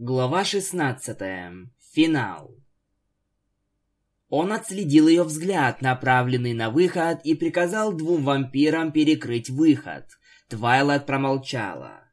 Глава 16. Финал. Он отследил ее взгляд, направленный на выход, и приказал двум вампирам перекрыть выход. Твайлайт промолчала.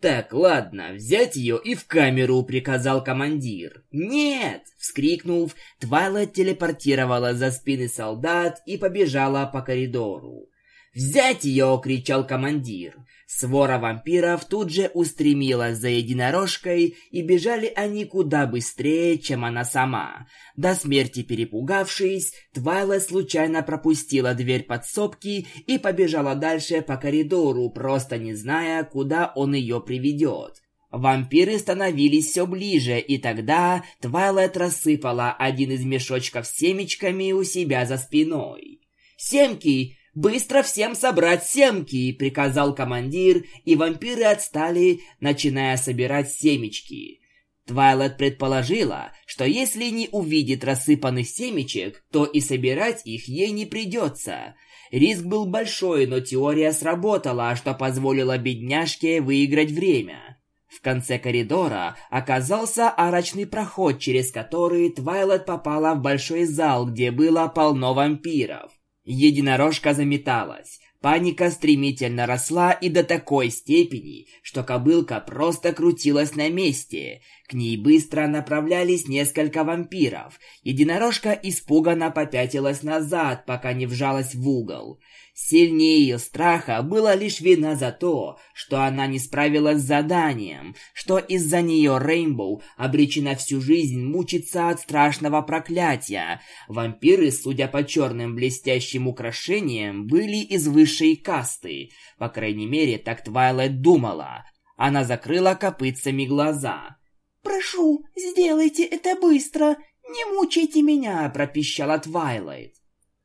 «Так, ладно, взять ее и в камеру», — приказал командир. «Нет!» — вскрикнув, Твайлайт телепортировала за спины солдат и побежала по коридору. «Взять ее!» — кричал командир. Свора вампиров тут же устремилась за единорожкой, и бежали они куда быстрее, чем она сама. До смерти перепугавшись, Твайлет случайно пропустила дверь подсобки и побежала дальше по коридору, просто не зная, куда он ее приведет. Вампиры становились все ближе, и тогда Твайлет рассыпала один из мешочков с семечками у себя за спиной. «Семки! «Быстро всем собрать семки!» — приказал командир, и вампиры отстали, начиная собирать семечки. Твайлет предположила, что если не увидит рассыпанных семечек, то и собирать их ей не придется. Риск был большой, но теория сработала, что позволило бедняжке выиграть время. В конце коридора оказался арочный проход, через который Твайлет попала в большой зал, где было полно вампиров. Единорожка заметалась. Паника стремительно росла и до такой степени, что кобылка просто крутилась на месте. К ней быстро направлялись несколько вампиров. Единорожка испуганно попятилась назад, пока не вжалась в угол. Сильнее ее страха была лишь вина за то, что она не справилась с заданием, что из-за нее Рейнбоу обречена всю жизнь мучиться от страшного проклятия. Вампиры, судя по черным блестящим украшениям, были из высшей касты. По крайней мере, так Твайлайт думала. Она закрыла копытцами глаза. «Прошу, сделайте это быстро! Не мучайте меня!» – пропищала Твайлайт.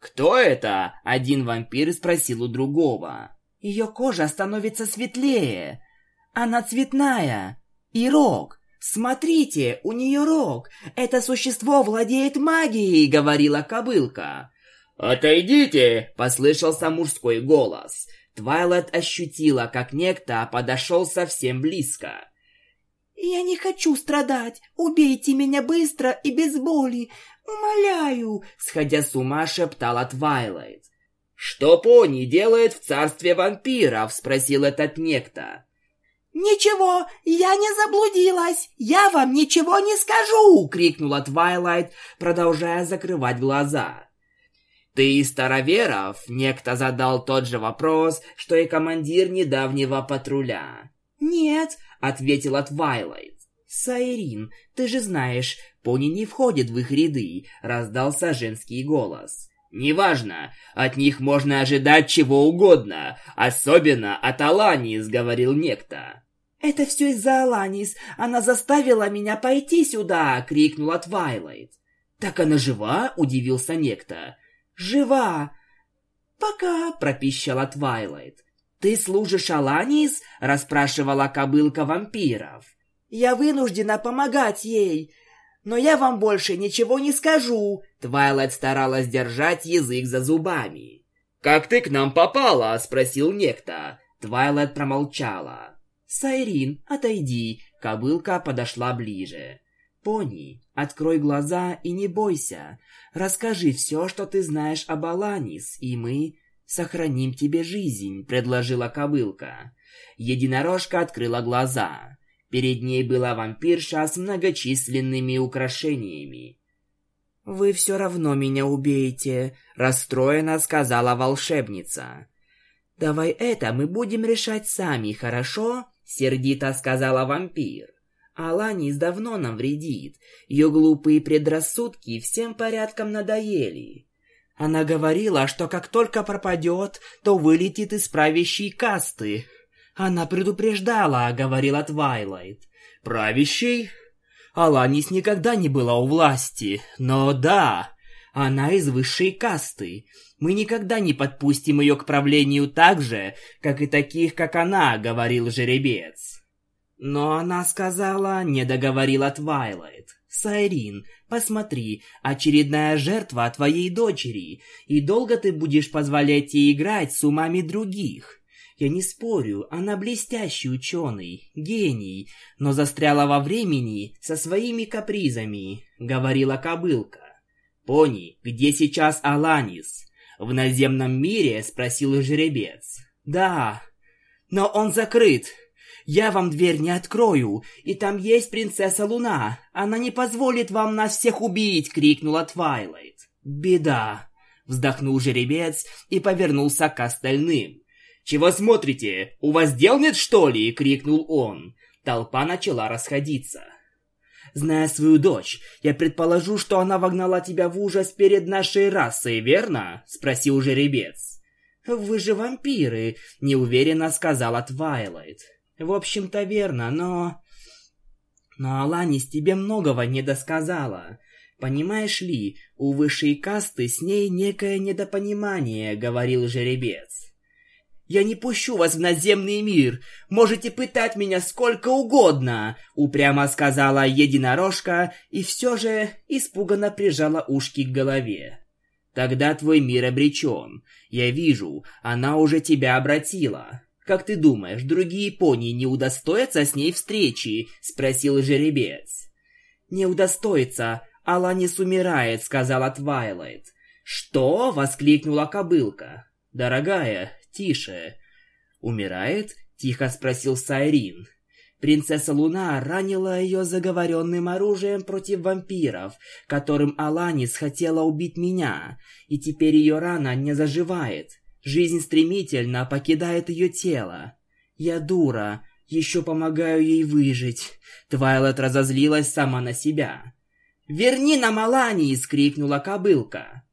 «Кто это?» – один вампир спросил у другого. «Ее кожа становится светлее. Она цветная. И рог. Смотрите, у нее рог. Это существо владеет магией», – говорила кобылка. «Отойдите!» – послышался мужской голос. Твайлайт ощутила, как некто подошел совсем близко. «Я не хочу страдать. Убейте меня быстро и без боли. «Умоляю!» — сходя с ума шептала Твайлайт. «Что пони делает в царстве вампиров?» — спросил этот некто. «Ничего, я не заблудилась! Я вам ничего не скажу!» — крикнула Твайлайт, продолжая закрывать глаза. «Ты из староверов?» — некто задал тот же вопрос, что и командир недавнего патруля. «Нет», — ответила Твайлайт. «Сайрин, ты же знаешь, пони не входит в их ряды», — раздался женский голос. «Неважно, от них можно ожидать чего угодно, особенно от Аланис», — говорил некто. «Это все из-за Аланис. Она заставила меня пойти сюда!» — крикнула Твайлайт. «Так она жива?» — удивился некто. «Жива!» «Пока!» — пропищала Твайлайт. «Ты служишь Аланис?» — расспрашивала кобылка вампиров. Я вынуждена помогать ей. Но я вам больше ничего не скажу. Твайлайт старалась держать язык за зубами. «Как ты к нам попала?» — спросил некто. Твайлайт промолчала. «Сайрин, отойди». Кобылка подошла ближе. «Пони, открой глаза и не бойся. Расскажи все, что ты знаешь об Аланис, и мы сохраним тебе жизнь», — предложила кобылка. Единорожка открыла глаза. Перед ней была вампирша с многочисленными украшениями. «Вы все равно меня убеете», — расстроенно сказала волшебница. «Давай это мы будем решать сами, хорошо?» — сердито сказала вампир. Аланис давно нам вредит. Ее глупые предрассудки всем порядком надоели. Она говорила, что как только пропадет, то вылетит из правящей касты. Она предупреждала, говорила Твайлайт. Правящий? Аланис никогда не была у власти, но да, она из высшей касты. Мы никогда не подпустим ее к правлению так же, как и таких, как она, говорил жеребец. Но она сказала, не договорила Твайлайт. Сайрин, посмотри, очередная жертва твоей дочери, и долго ты будешь позволять ей играть с умами других? Я не спорю, она блестящий ученый, гений, но застряла во времени со своими капризами, говорила кобылка. Пони, где сейчас Аланис? В наземном мире? спросил жеребец. Да, но он закрыт. Я вам дверь не открою, и там есть принцесса Луна. Она не позволит вам нас всех убить, крикнула Твайлайт. Беда, вздохнул жеребец и повернулся к остальным. «Чего смотрите? У вас дел нет, что ли?» — крикнул он. Толпа начала расходиться. Зная свою дочь, я предположу, что она вогнала тебя в ужас перед нашей расой, верно?» — спросил жеребец. «Вы же вампиры», — неуверенно сказала Твайлайт. «В общем-то, верно, но...» «Но Аланис тебе многого не досказала. Понимаешь ли, у высшей касты с ней некое недопонимание», — говорил жеребец. «Я не пущу вас в наземный мир. Можете пытать меня сколько угодно», — упрямо сказала единорожка и все же испуганно прижала ушки к голове. «Тогда твой мир обречен. Я вижу, она уже тебя обратила. Как ты думаешь, другие пони не удостоятся с ней встречи?» — спросил жеребец. «Не удостоится. Аланис умирает», — сказала Твайлайт. «Что?» — воскликнула кобылка. «Дорогая, тише. Умирает? Тихо спросил Сайрин. Принцесса Луна ранила ее заговоренным оружием против вампиров, которым Аланис хотела убить меня, и теперь ее рана не заживает. Жизнь стремительно покидает ее тело. Я дура, еще помогаю ей выжить. Твайлет разозлилась сама на себя. «Верни нам Аланис!» — крикнула кобылка.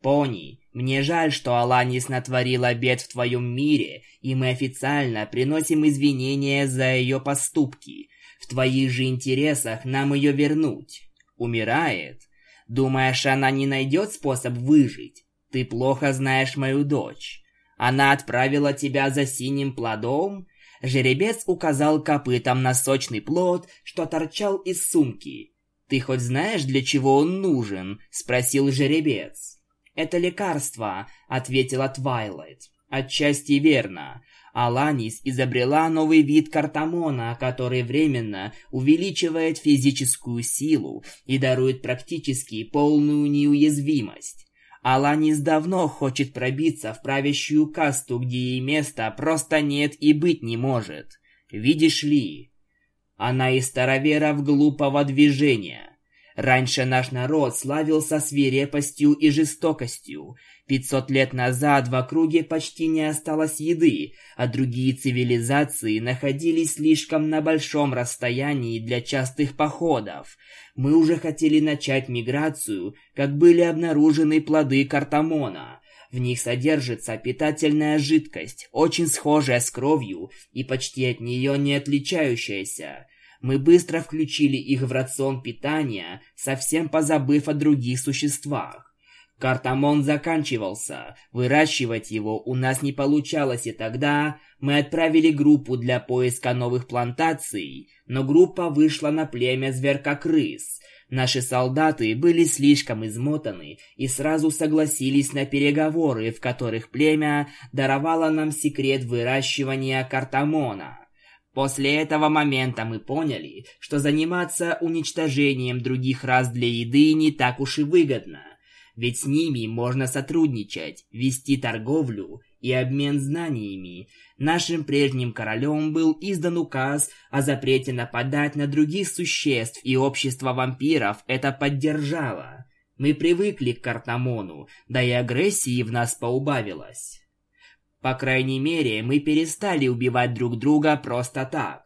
«Пони, мне жаль, что Аланис натворила бед в твоем мире, и мы официально приносим извинения за ее поступки. В твоих же интересах нам ее вернуть. Умирает? Думаешь, она не найдет способ выжить? Ты плохо знаешь мою дочь. Она отправила тебя за синим плодом?» Жеребец указал копытом на сочный плод, что торчал из сумки. «Ты хоть знаешь, для чего он нужен?» — спросил жеребец. «Это лекарство», — ответила Твайлайт. «Отчасти верно. Аланис изобрела новый вид картамона, который временно увеличивает физическую силу и дарует практически полную неуязвимость. Аланис давно хочет пробиться в правящую касту, где ей места просто нет и быть не может. Видишь ли, она из староверов глупого движения. Раньше наш народ славился свирепостью и жестокостью. Пятьсот лет назад в округе почти не осталось еды, а другие цивилизации находились слишком на большом расстоянии для частых походов. Мы уже хотели начать миграцию, как были обнаружены плоды картамона. В них содержится питательная жидкость, очень схожая с кровью и почти от нее не отличающаяся. Мы быстро включили их в рацион питания, совсем позабыв о других существах. Картамон заканчивался, выращивать его у нас не получалось, и тогда мы отправили группу для поиска новых плантаций, но группа вышла на племя зверкокрыс. Наши солдаты были слишком измотаны и сразу согласились на переговоры, в которых племя даровало нам секрет выращивания картамона. После этого момента мы поняли, что заниматься уничтожением других рас для еды не так уж и выгодно. Ведь с ними можно сотрудничать, вести торговлю и обмен знаниями. Нашим прежним королем был издан указ о запрете нападать на других существ, и общество вампиров это поддержало. Мы привыкли к Картамону, да и агрессии в нас поубавилось. По крайней мере, мы перестали убивать друг друга просто так.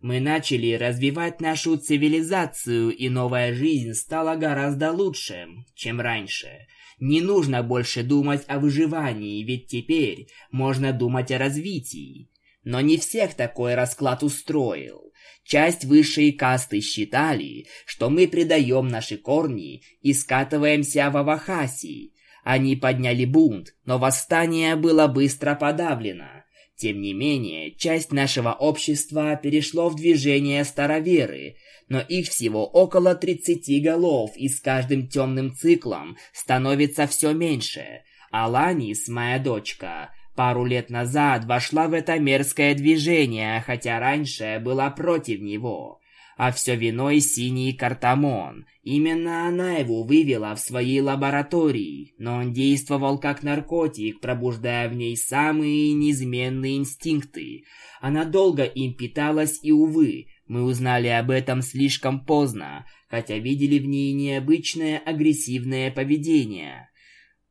Мы начали развивать нашу цивилизацию, и новая жизнь стала гораздо лучше, чем раньше. Не нужно больше думать о выживании, ведь теперь можно думать о развитии. Но не всех такой расклад устроил. Часть высшей касты считали, что мы предаем наши корни и скатываемся в Авахаси, они подняли бунт, но восстание было быстро подавлено. Тем не менее, часть нашего общества перешло в движение староверы, но их всего около 30 голов, и с каждым темным циклом становится все меньше. Аланис, моя дочка, Пару лет назад вошла в это мерзкое движение, хотя раньше была против него. А все виной синий картамон. Именно она его вывела в своей лаборатории, но он действовал как наркотик, пробуждая в ней самые неизменные инстинкты. Она долго им питалась и, увы, мы узнали об этом слишком поздно, хотя видели в ней необычное агрессивное поведение.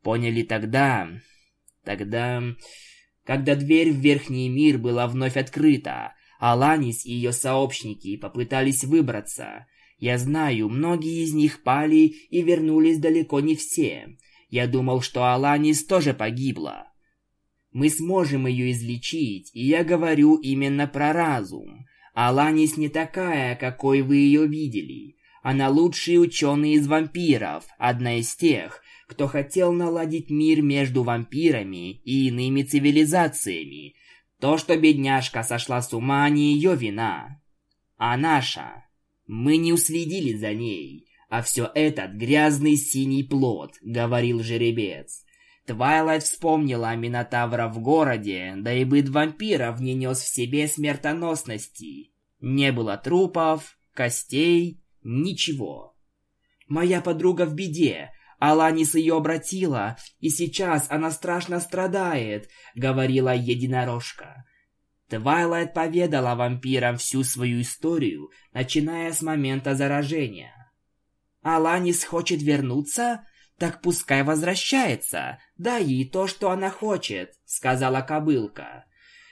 Поняли тогда, Тогда, когда дверь в Верхний мир была вновь открыта, Аланис и ее сообщники попытались выбраться. Я знаю, многие из них пали и вернулись далеко не все. Я думал, что Аланис тоже погибла. Мы сможем ее излечить, и я говорю именно про разум. Аланис не такая, какой вы ее видели. Она лучший ученый из вампиров, одна из тех, кто хотел наладить мир между вампирами и иными цивилизациями. То, что бедняжка сошла с ума, не ее вина, а наша. Мы не уследили за ней, а все этот грязный синий плод, говорил жеребец. Твайлайт вспомнила о минотаврах в городе, да и быт вампиров не нес в себе смертоносности. Не было трупов, костей, ничего. Моя подруга в беде, Аланис ее обратила, и сейчас она страшно страдает», — говорила единорожка. Твайлайт поведала вампирам всю свою историю, начиная с момента заражения. «Аланис хочет вернуться? Так пускай возвращается. Дай ей то, что она хочет», — сказала кобылка.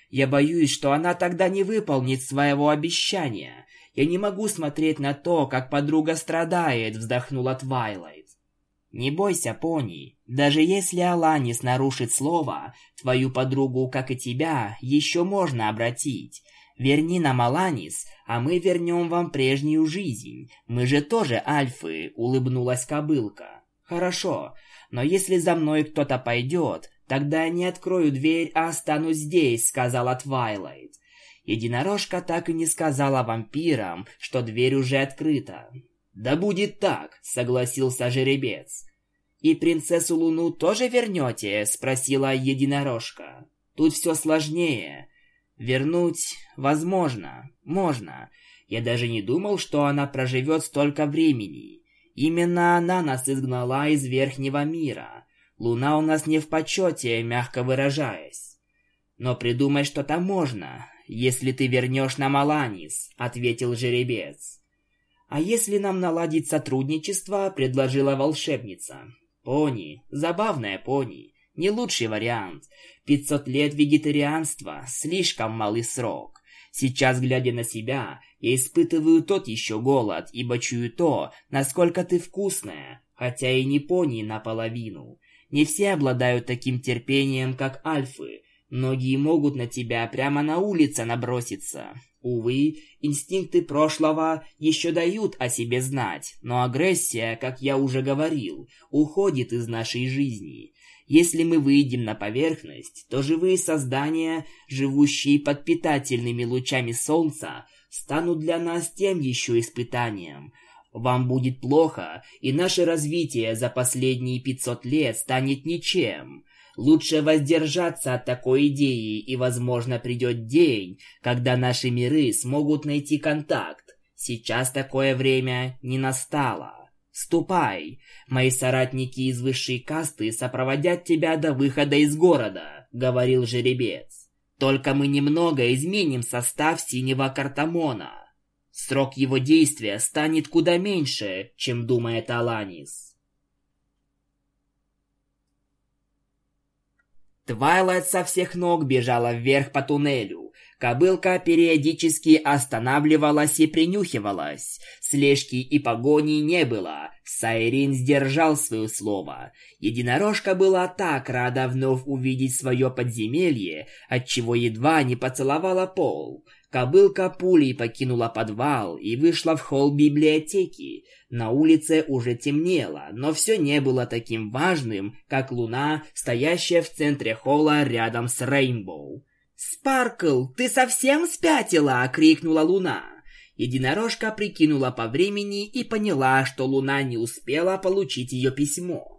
«Я боюсь, что она тогда не выполнит своего обещания. Я не могу смотреть на то, как подруга страдает», — вздохнула Твайлайт. Не бойся, пони. Даже если Аланис нарушит слово, твою подругу, как и тебя, еще можно обратить. Верни нам Аланис, а мы вернем вам прежнюю жизнь. Мы же тоже альфы, улыбнулась кобылка. Хорошо, но если за мной кто-то пойдет, тогда не открою дверь, а останусь здесь, сказала Твайлайт. Единорожка так и не сказала вампирам, что дверь уже открыта. «Да будет так», — согласился жеребец. «И принцессу Луну тоже вернете?» — спросила единорожка. «Тут все сложнее. Вернуть возможно, можно. Я даже не думал, что она проживет столько времени. Именно она нас изгнала из Верхнего мира. Луна у нас не в почете, мягко выражаясь. Но придумать что-то можно, если ты вернешь нам Аланис», — ответил жеребец. «А если нам наладить сотрудничество?» – предложила волшебница. «Пони. Забавная пони. Не лучший вариант. Пятьсот лет вегетарианства – слишком малый срок. Сейчас, глядя на себя, я испытываю тот еще голод, ибо чую то, насколько ты вкусная, хотя и не пони наполовину. Не все обладают таким терпением, как альфы. Многие могут на тебя прямо на улице наброситься. Увы, инстинкты прошлого еще дают о себе знать, но агрессия, как я уже говорил, уходит из нашей жизни. Если мы выйдем на поверхность, то живые создания, живущие под питательными лучами солнца, станут для нас тем еще испытанием. Вам будет плохо, и наше развитие за последние 500 лет станет ничем. Лучше воздержаться от такой идеи, и, возможно, придет день, когда наши миры смогут найти контакт. Сейчас такое время не настало. Ступай. Мои соратники из высшей касты сопроводят тебя до выхода из города, говорил жеребец. Только мы немного изменим состав синего картамона. Срок его действия станет куда меньше, чем думает Аланис. Твайлайт со всех ног бежала вверх по туннелю. Кобылка периодически останавливалась и принюхивалась. Слежки и погони не было. Сайрин сдержал свое слово. Единорожка была так рада вновь увидеть свое подземелье, отчего едва не поцеловала пол. Кобылка пулей покинула подвал и вышла в холл библиотеки. На улице уже темнело, но все не было таким важным, как луна, стоящая в центре холла рядом с Рейнбоу. «Спаркл, ты совсем спятила?» — крикнула луна. Единорожка прикинула по времени и поняла, что луна не успела получить ее письмо.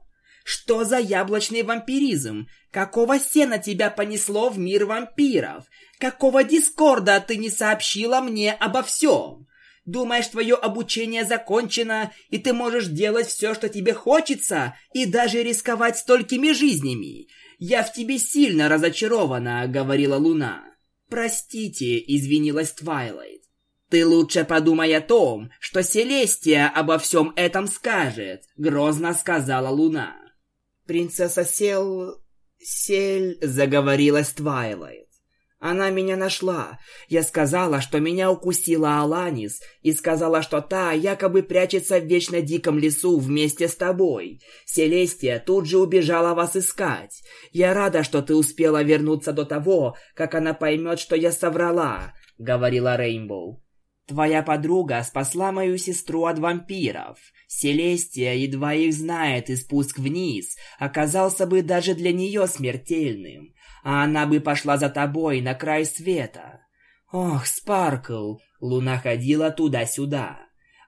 Что за яблочный вампиризм? Какого сена тебя понесло в мир вампиров? Какого дискорда ты не сообщила мне обо всем? Думаешь, твое обучение закончено, и ты можешь делать все, что тебе хочется, и даже рисковать столькими жизнями? Я в тебе сильно разочарована, говорила Луна. Простите, извинилась Твайлайт. Ты лучше подумай о том, что Селестия обо всем этом скажет, грозно сказала Луна. Принцесса Сел... Сель... заговорилась Твайлайт. Она меня нашла. Я сказала, что меня укусила Аланис, и сказала, что та якобы прячется в вечно диком лесу вместе с тобой. Селестия тут же убежала вас искать. Я рада, что ты успела вернуться до того, как она поймет, что я соврала, говорила Рейнбоу. Твоя подруга спасла мою сестру от вампиров. Селестия едва их знает, и спуск вниз оказался бы даже для нее смертельным а она бы пошла за тобой на край света. Ох, Спаркл, луна ходила туда-сюда.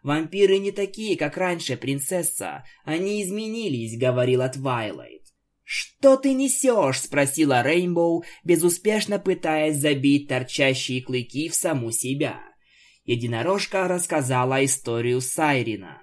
Вампиры не такие, как раньше, принцесса. Они изменились, говорила Твайлайт. «Что ты несешь?» – спросила Рейнбоу, безуспешно пытаясь забить торчащие клыки в саму себя. Единорожка рассказала историю Сайрина.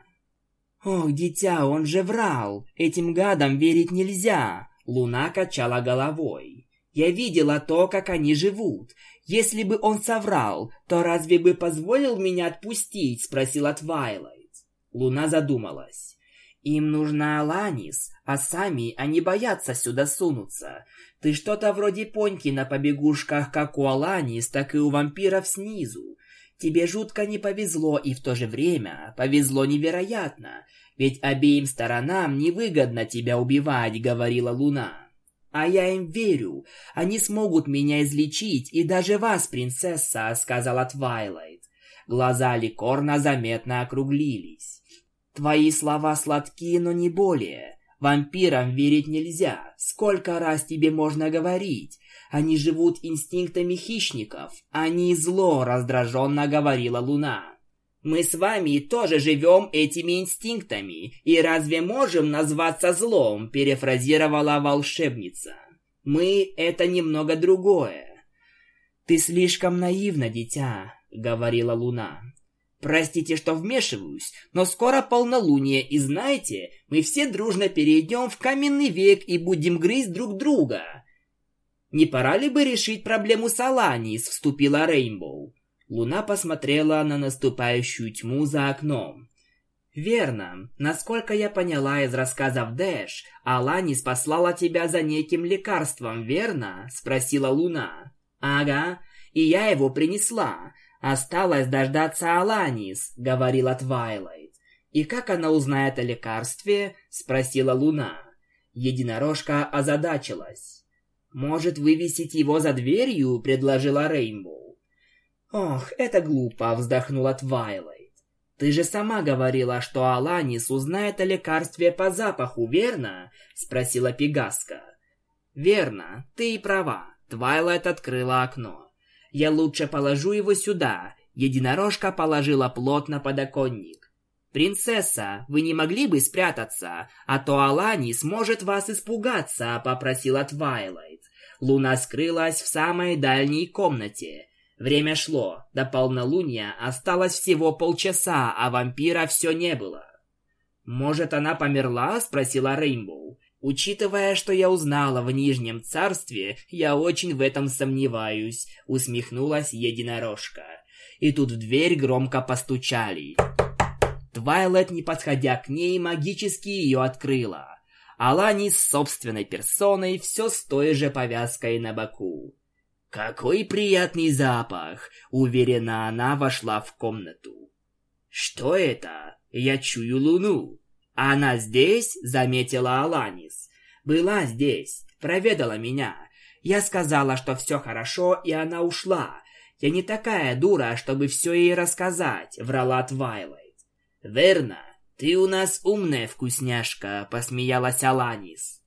«Ох, дитя, он же врал! Этим гадам верить нельзя!» Луна качала головой. Я видела то, как они живут. Если бы он соврал, то разве бы позволил меня отпустить?» — спросила Твайлайт. Луна задумалась. «Им нужна Аланис, а сами они боятся сюда сунуться. Ты что-то вроде поньки на побегушках как у Аланис, так и у вампиров снизу. Тебе жутко не повезло, и в то же время повезло невероятно, ведь обеим сторонам невыгодно тебя убивать», — говорила Луна. А я им верю. Они смогут меня излечить, и даже вас, принцесса, сказала Твайлайт. Глаза Ликорна заметно округлились. Твои слова сладкие, но не более. Вампирам верить нельзя. Сколько раз тебе можно говорить? Они живут инстинктами хищников. Они зло, раздраженно говорила Луна. Мы с вами тоже живем этими инстинктами, и разве можем назваться злом, перефразировала волшебница. Мы — это немного другое. Ты слишком наивна, дитя, говорила Луна. Простите, что вмешиваюсь, но скоро полнолуние, и знаете, мы все дружно перейдем в каменный век и будем грызть друг друга. Не пора ли бы решить проблему с Аланис, вступила Рейнбоу. Луна посмотрела на наступающую тьму за окном. «Верно. Насколько я поняла из рассказов Дэш, Аланис послала тебя за неким лекарством, верно?» — спросила Луна. «Ага. И я его принесла. Осталось дождаться Аланис», — говорила Твайлайт. «И как она узнает о лекарстве?» — спросила Луна. Единорожка озадачилась. «Может, вывесить его за дверью?» — предложила Рейнбоу. «Ох, это глупо», — вздохнула Твайлайт. «Ты же сама говорила, что Аланис узнает о лекарстве по запаху, верно?» — спросила Пегаска. «Верно, ты и права». Твайлайт открыла окно. «Я лучше положу его сюда». Единорожка положила плод на подоконник. «Принцесса, вы не могли бы спрятаться, а то Аланис может вас испугаться», — попросила Твайлайт. Луна скрылась в самой дальней комнате. Время шло, до полнолуния осталось всего полчаса, а вампира все не было. «Может, она померла?» — спросила Рейнбоу. «Учитывая, что я узнала в Нижнем Царстве, я очень в этом сомневаюсь», — усмехнулась единорожка. И тут в дверь громко постучали. Твайлет, не подходя к ней, магически ее открыла. Алани с собственной персоной, все с той же повязкой на боку. «Какой приятный запах!» — уверена она вошла в комнату. «Что это? Я чую луну!» «Она здесь?» — заметила Аланис. «Была здесь, проведала меня. Я сказала, что все хорошо, и она ушла. Я не такая дура, чтобы все ей рассказать», — врала Твайлайт. «Верно, ты у нас умная вкусняшка», — посмеялась Аланис.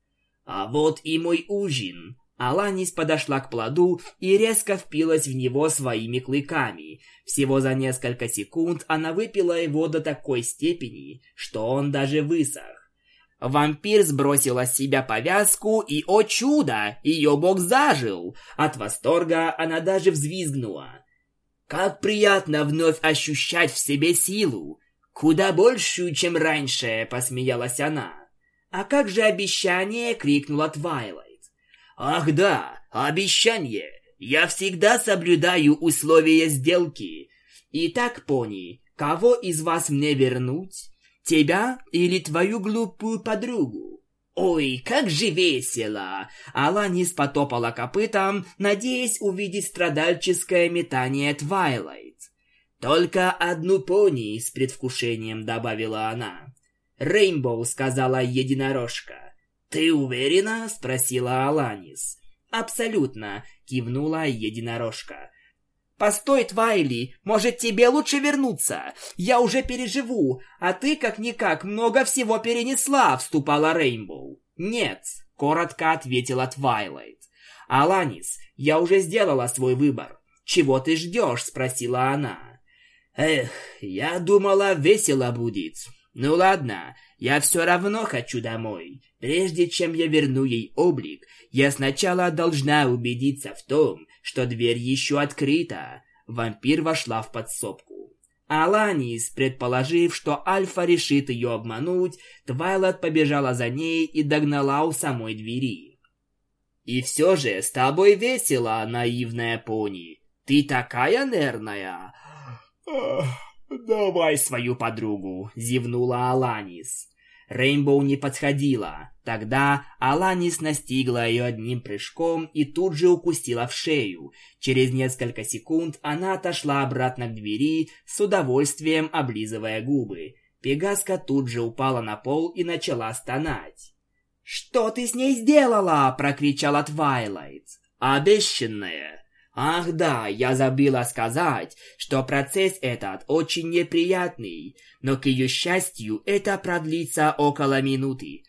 «А вот и мой ужин», Аланис подошла к плоду и резко впилась в него своими клыками. Всего за несколько секунд она выпила его до такой степени, что он даже высох. Вампир сбросила с себя повязку, и, о чудо, ее бог зажил. От восторга она даже взвизгнула. Как приятно вновь ощущать в себе силу. Куда большую, чем раньше, посмеялась она. А как же обещание, крикнула Твайлайт. Ах да, обещание. Я всегда соблюдаю условия сделки. Итак, пони, кого из вас мне вернуть? Тебя или твою глупую подругу? Ой, как же весело! Аланис потопала копытом, надеясь увидеть страдальческое метание Твайлайт. Только одну пони с предвкушением добавила она. Рейнбоу сказала единорожка. Ты уверена? спросила Аланис. «Абсолютно», — кивнула единорожка. «Постой, Твайли, может, тебе лучше вернуться? Я уже переживу, а ты, как-никак, много всего перенесла», — вступала Рейнбоу. «Нет», — коротко ответила Твайлайт. «Аланис, я уже сделала свой выбор. Чего ты ждешь?» — спросила она. «Эх, я думала, весело будет. Ну ладно, я все равно хочу домой. Прежде чем я верну ей облик, я сначала должна убедиться в том, что дверь еще открыта. Вампир вошла в подсобку. Аланис, предположив, что Альфа решит ее обмануть, Твайлот побежала за ней и догнала у самой двери. «И все же с тобой весело, наивная пони. Ты такая нервная!» «Давай свою подругу», — зевнула Аланис. Рейнбоу не подходила. Тогда Аланис настигла ее одним прыжком и тут же укусила в шею. Через несколько секунд она отошла обратно к двери, с удовольствием облизывая губы. Пегаска тут же упала на пол и начала стонать. «Что ты с ней сделала?» – прокричала Твайлайт. «Обещанная!» Ах да, я забыла сказать, что процесс этот очень неприятный, но к ее счастью это продлится около минуты.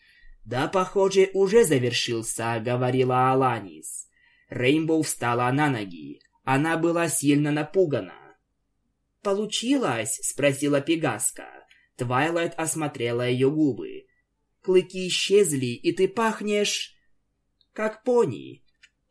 Да, похоже, уже завершился, говорила Аланис. Рейнбоу встала на ноги. Она была сильно напугана. «Получилось?» — спросила Пегаска. Твайлайт осмотрела ее губы. «Клыки исчезли, и ты пахнешь...» «Как пони.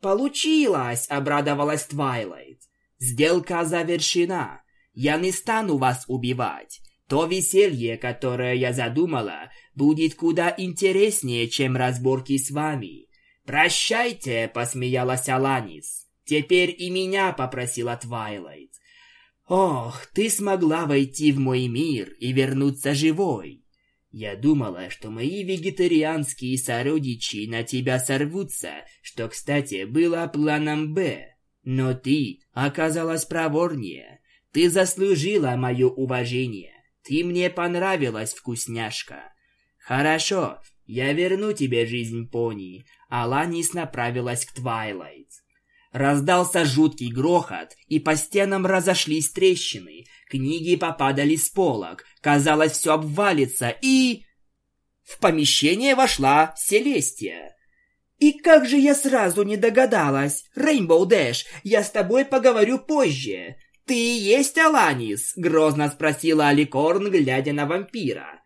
«Получилось!» — обрадовалась Твайлайт. «Сделка завершена. Я не стану вас убивать. То веселье, которое я задумала, будет куда интереснее, чем разборки с вами. Прощайте!» — посмеялась Аланис. «Теперь и меня», — попросила Твайлайт. Ох, ты смогла войти в мой мир и вернуться живой. Я думала, что мои вегетарианские сородичи на тебя сорвутся, что, кстати, было планом «Б». Но ты оказалась проворнее. Ты заслужила мое уважение. Ты мне понравилась, вкусняшка. Хорошо, я верну тебе жизнь, пони. Аланис направилась к Твайлайт. Раздался жуткий грохот, и по стенам разошлись трещины. Книги попадали с полок. Казалось, все обвалится, и... В помещение вошла Селестия. «И как же я сразу не догадалась! Рейнбоу Дэш, я с тобой поговорю позже!» «Ты и есть Аланис?» — грозно спросила Аликорн, глядя на вампира.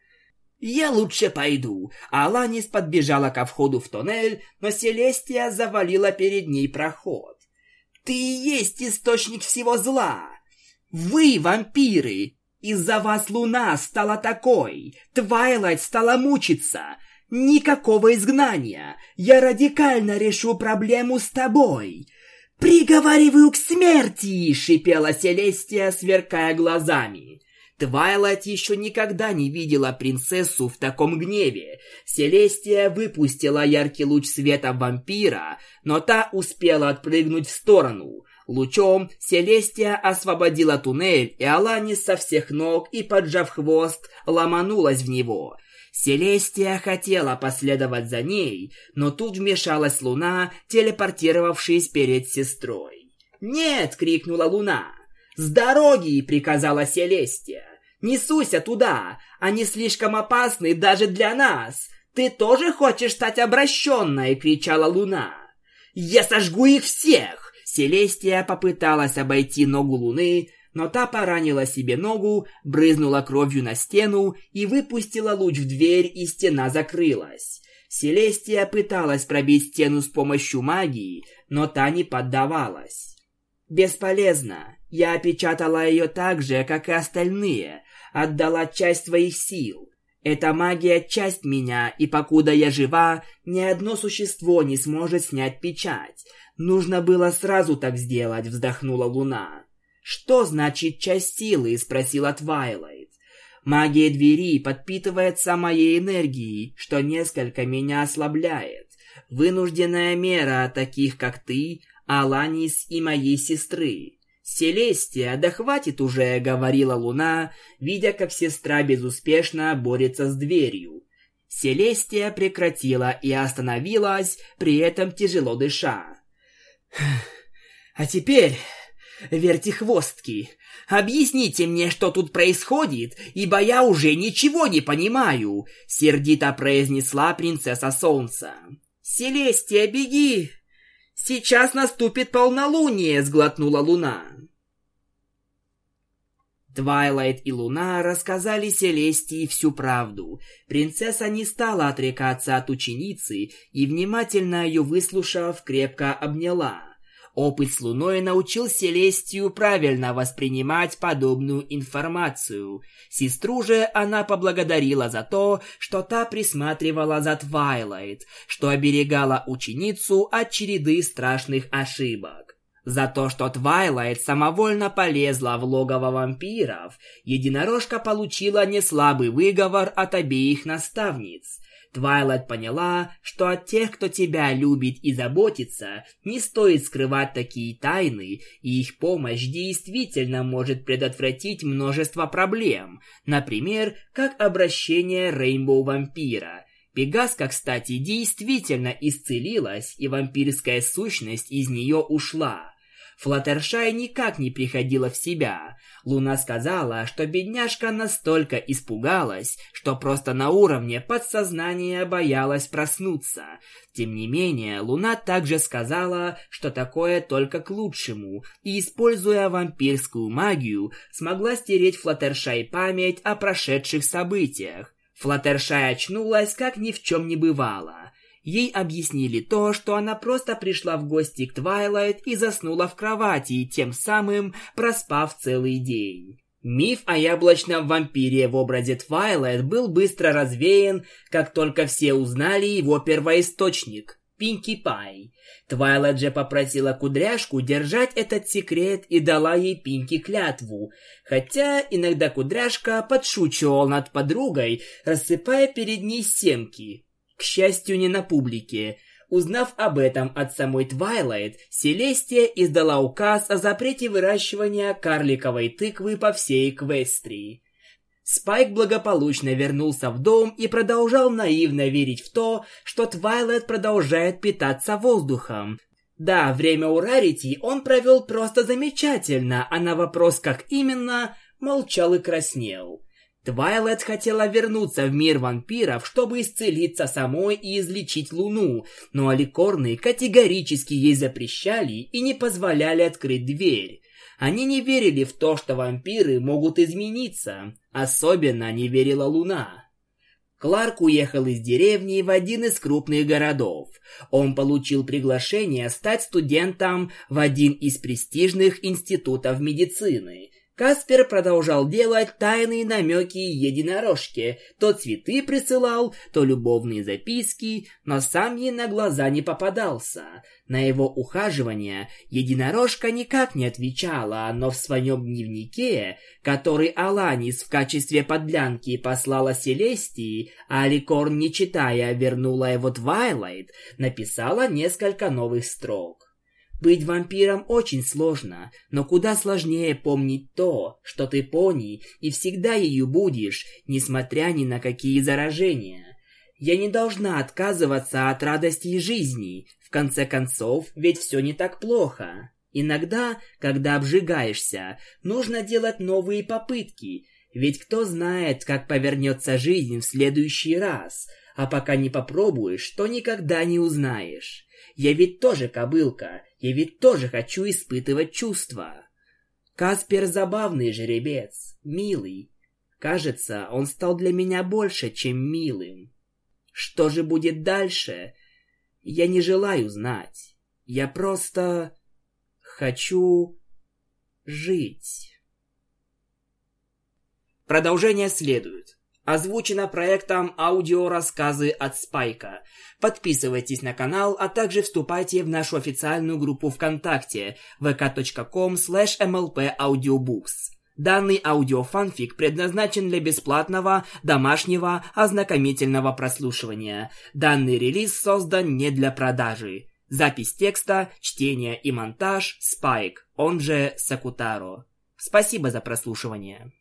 «Я лучше пойду». Аланис подбежала ко входу в тоннель, но Селестия завалила перед ней проход. Ты и есть источник всего зла. Вы, вампиры, из-за вас луна стала такой, Твайлайт стала мучиться. Никакого изгнания. Я радикально решу проблему с тобой. «Приговариваю к смерти!» — шипела Селестия, сверкая глазами. Твайлайт еще никогда не видела принцессу в таком гневе. Селестия выпустила яркий луч света вампира, но та успела отпрыгнуть в сторону. Лучом Селестия освободила туннель, и Аланис со всех ног и, поджав хвост, ломанулась в него. Селестия хотела последовать за ней, но тут вмешалась Луна, телепортировавшись перед сестрой. «Нет!» — крикнула Луна. «С дороги!» — приказала Селестия. «Не суйся туда! Они слишком опасны даже для нас! Ты тоже хочешь стать обращенной?» — кричала Луна. «Я сожгу их всех!» Селестия попыталась обойти ногу Луны, но та поранила себе ногу, брызнула кровью на стену и выпустила луч в дверь, и стена закрылась. Селестия пыталась пробить стену с помощью магии, но та не поддавалась. Бесполезно. Я опечатала ее так же, как и остальные, отдала часть своих сил. Эта магия – часть меня, и покуда я жива, ни одно существо не сможет снять печать. Нужно было сразу так сделать, вздохнула Луна. Что значит часть силы? спросила Твайлайт. Магия двери подпитывается моей энергией, что несколько меня ослабляет. Вынужденная мера таких, как ты, Аланис и моей сестры. «Селестия, да хватит уже», — говорила Луна, видя, как сестра безуспешно борется с дверью. Селестия прекратила и остановилась, при этом тяжело дыша. «А теперь, вертихвостки, объясните мне, что тут происходит, ибо я уже ничего не понимаю», — сердито произнесла принцесса Солнца. «Селестия, беги!» «Сейчас наступит полнолуние!» — сглотнула Луна. Твайлайт и Луна рассказали Селестии всю правду. Принцесса не стала отрекаться от ученицы и, внимательно ее выслушав, крепко обняла. Опыт с Луной научил Селестию правильно воспринимать подобную информацию. Сестру же она поблагодарила за то, что та присматривала за Твайлайт, что оберегала ученицу от череды страшных ошибок. За то, что Твайлайт самовольно полезла в логово вампиров, единорожка получила неслабый выговор от обеих наставниц. Твайлайт поняла, что от тех, кто тебя любит и заботится, не стоит скрывать такие тайны, и их помощь действительно может предотвратить множество проблем, например, как обращение Рейнбоу в вампира. Пегаска, кстати, действительно исцелилась, и вампирская сущность из нее ушла. Флаттершай никак не приходила в себя. Луна сказала, что бедняжка настолько испугалась, что просто на уровне подсознания боялась проснуться. Тем не менее, Луна также сказала, что такое только к лучшему, и, используя вампирскую магию, смогла стереть Флаттершай память о прошедших событиях. Флаттершай очнулась, как ни в чем не бывало. Ей объяснили то, что она просто пришла в гости к Твайлайт и заснула в кровати, тем самым проспав целый день. Миф о яблочном вампире в образе Твайлайт был быстро развеян, как только все узнали его первоисточник – Пинки Пай. Твайлайт же попросила Кудряшку держать этот секрет и дала ей Пинки клятву, хотя иногда Кудряшка подшучивал над подругой, рассыпая перед ней семки. К счастью, не на публике. Узнав об этом от самой Твайлайт, Селестия издала указ о запрете выращивания карликовой тыквы по всей Эквестрии. Спайк благополучно вернулся в дом и продолжал наивно верить в то, что Твайлайт продолжает питаться воздухом. Да, время у Рарити он провел просто замечательно, а на вопрос «как именно?» молчал и краснел. Твайлет хотела вернуться в мир вампиров, чтобы исцелиться самой и излечить Луну, но аликорны категорически ей запрещали и не позволяли открыть дверь. Они не верили в то, что вампиры могут измениться. Особенно не верила Луна. Кларк уехал из деревни в один из крупных городов. Он получил приглашение стать студентом в один из престижных институтов медицины – Каспер продолжал делать тайные намеки единорожке. То цветы присылал, то любовные записки, но сам ей на глаза не попадался. На его ухаживание единорожка никак не отвечала, но в своем дневнике, который Аланис в качестве подлянки послала Селестии, а Аликорн, не читая, вернула его Твайлайт, написала несколько новых строк. Быть вампиром очень сложно, но куда сложнее помнить то, что ты пони и всегда ею будешь, несмотря ни на какие заражения. Я не должна отказываться от радости жизни. В конце концов, ведь все не так плохо. Иногда, когда обжигаешься, нужно делать новые попытки, ведь кто знает, как повернется жизнь в следующий раз, а пока не попробуешь, то никогда не узнаешь. Я ведь тоже кобылка, я ведь тоже хочу испытывать чувства. Каспер забавный жеребец, милый. Кажется, он стал для меня больше, чем милым. Что же будет дальше? Я не желаю знать. Я просто хочу жить. Продолжение следует. Озвучено проектом аудиорассказы от Спайка. Подписывайтесь на канал, а также вступайте в нашу официальную группу ВКонтакте vk.com slash mlpaudiobooks. Данный аудиофанфик предназначен для бесплатного домашнего ознакомительного прослушивания. Данный релиз создан не для продажи. Запись текста, чтение и монтаж Спайк, он же Сакутаро. Спасибо за прослушивание.